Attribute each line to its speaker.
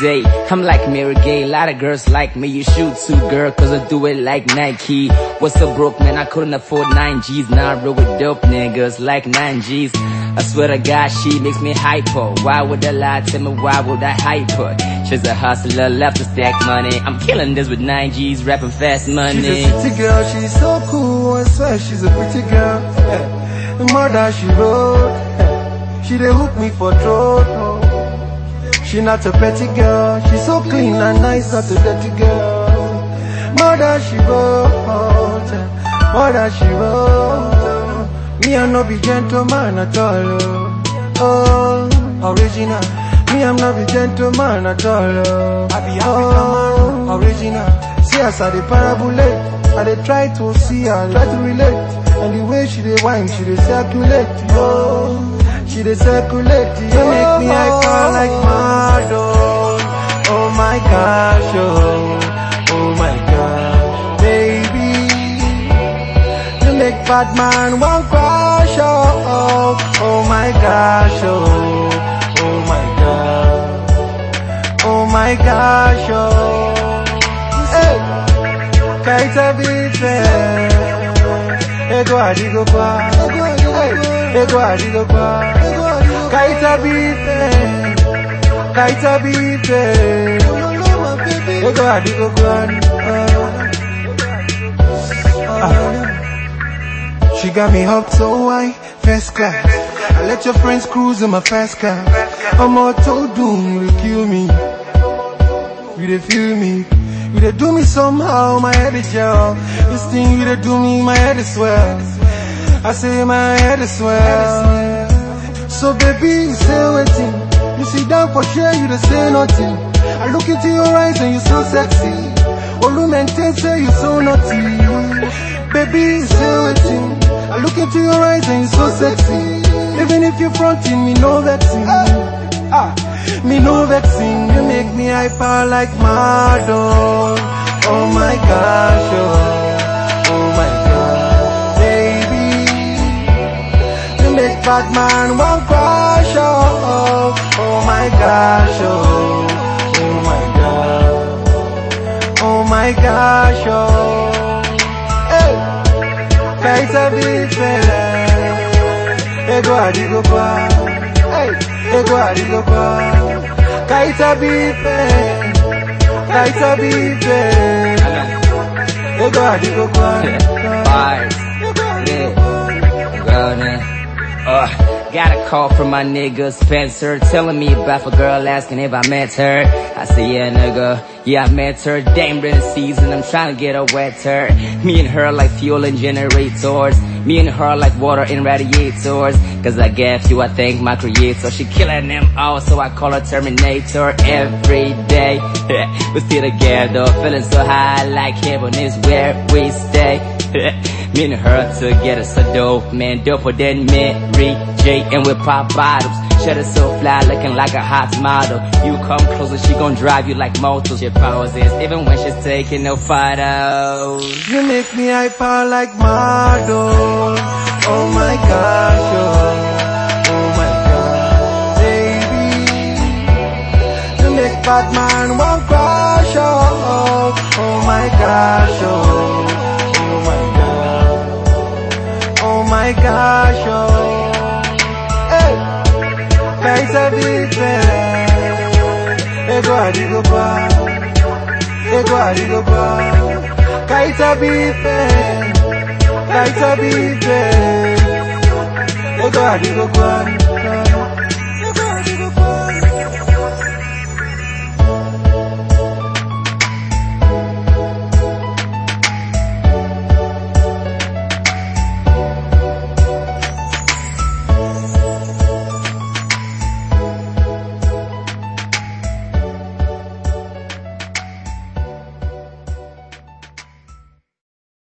Speaker 1: say I'm like Mary Gay, a lot of girls like me You shoot too girl, cause I do it like Nike What's up broke man, I couldn't afford 9 G's Now I roll with dope niggas like 9 G's I swear to God, she makes me hyper Why would I lie? Tell me why would I hyper? She's a hustler, left to stack money I'm killing this with 9 G's, rapping fast money
Speaker 2: She's a city girl, she's so cool I swear she's a pretty girl. The mother she wrote. She dey hook me for throat. She not a petty girl, she's so clean and nice, not a dirty girl. Mother she wrote, mother she wrote. Me I no be gentleman at all, oh, oh original. Me I'm not be gentleman at all, oh, I be oh, man, original. See as I dey parabolate, I dey try to see her, try to relate. And the way she dey whine, she dey circulate, oh. She dey circulate, you make me hyper like mad, oh. Oh my gosh, oh, oh my gosh, baby. You make bad man one crush, oh, oh, oh my gosh, oh, oh my gosh, oh my gosh, oh. Kaita bife, ego adigo kwa, ego adigo kwa. Kaita bife, kaita bife, ego adigo kwa. Ah. She got me hooked so high, first class. I let your friends cruise in my fast car. I'm all doom, you kill me. You dey feel me. You dey do me somehow, my head is gel. This thing you dey do me, my head is swell. I say my head is swell. So baby, you say waiting. You sit down for sure, you don't say nothing. I look into your eyes and you're so sexy. Olu maintain say you're so naughty. Baby, you say waiting. I look into your eyes and you're so sexy. Even if you're fronting me, no vexing. Ah, me no vexing. You make me hyper like mad, oh. Oh my gosh, oh. Oh my god, baby. You make bad man my gosh, oh. Hey. Kaita bife. Ego adigo kwa. Hey. Ego adigo kwa. Kaita bife. Kaita bife. Ego adigo kwa.
Speaker 1: Bars, yeah, girl, man. Got a call from my nigga Spencer telling me about a girl asking if I met her. I said, yeah, nigga, yeah, I met her. Damn rainy season, I'm trying to get her wetter. Me and her like fuel and generators. Me and her like water in radiators. Cause I gave you, I thank my creator. She killing them all, so I call her Terminator every day. we still together, feeling so high like heaven is where we stay. Me and her together, so dope, man, doper than Mary J. And we pop bottles. Shut her so fly, looking like a hot model. You come closer, she gon' drive you like motor. She poses, even when she's taking no photos.
Speaker 2: You make me hyper like mad, oh. My gosh, oh. Oh my god, baby. You make bad man one crush, oh. Oh, my gosh. Oh my gosh, oh. Hey. Kaisa bife. Ego adigo kwa. Ego adigo kwa. Kaisa bife. Kaisa bife. Ego adigo kwa.